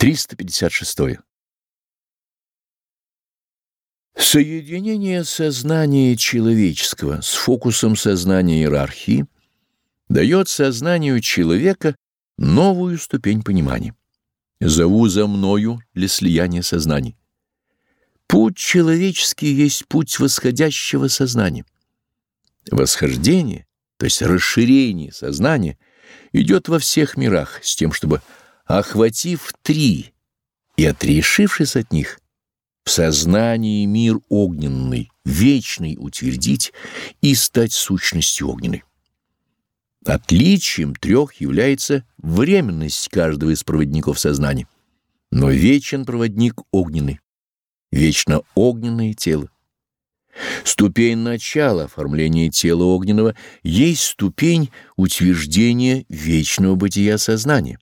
356. Соединение сознания человеческого с фокусом сознания иерархии дает сознанию человека новую ступень понимания. Зову за мною для слияния сознаний. Путь человеческий есть путь восходящего сознания. Восхождение, то есть расширение сознания, идет во всех мирах с тем, чтобы охватив три и отрешившись от них, в сознании мир огненный, вечный утвердить и стать сущностью огненной. Отличием трех является временность каждого из проводников сознания, но вечен проводник огненный, вечно огненное тело. Ступень начала оформления тела огненного есть ступень утверждения вечного бытия сознания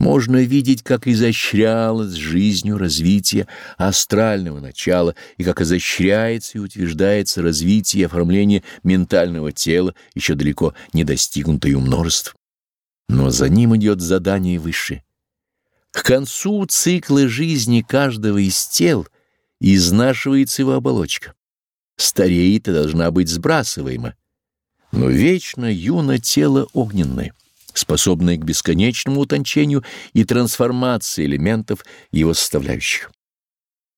можно видеть, как изощрялось жизнью развитие астрального начала и как изощряется и утверждается развитие и оформление ментального тела, еще далеко не достигнутое множеств. Но за ним идет задание высшее. К концу цикла жизни каждого из тел изнашивается его оболочка. Стареет и должна быть сбрасываема. Но вечно юно тело огненное способные к бесконечному утончению и трансформации элементов его составляющих.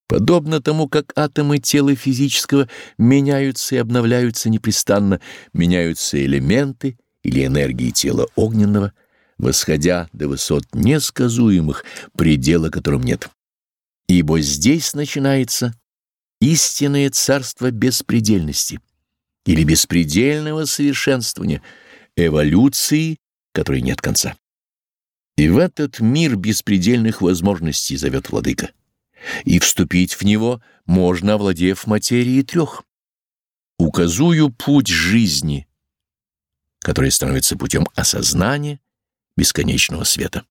Подобно тому, как атомы тела физического меняются и обновляются непрестанно, меняются элементы или энергии тела огненного, восходя до высот несказуемых, предела которым нет. Ибо здесь начинается истинное царство беспредельности или беспредельного совершенствования, эволюции которой нет конца. И в этот мир беспредельных возможностей зовет Владыка. И вступить в него можно, овладев материей трех. Указую путь жизни, который становится путем осознания бесконечного света.